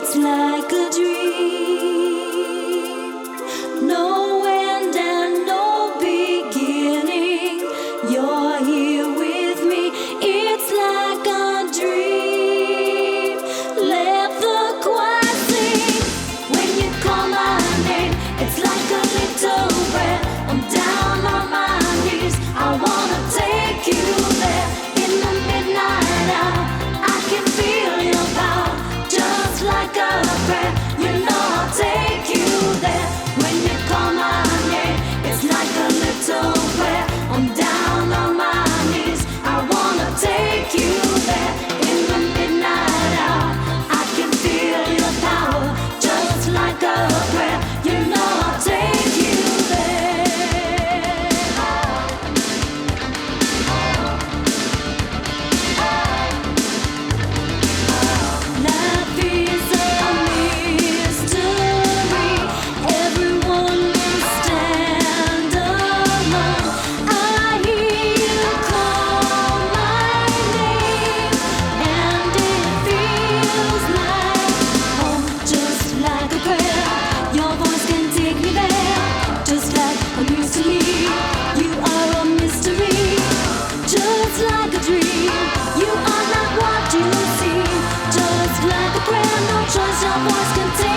It's like a dream. No choice, your voice can take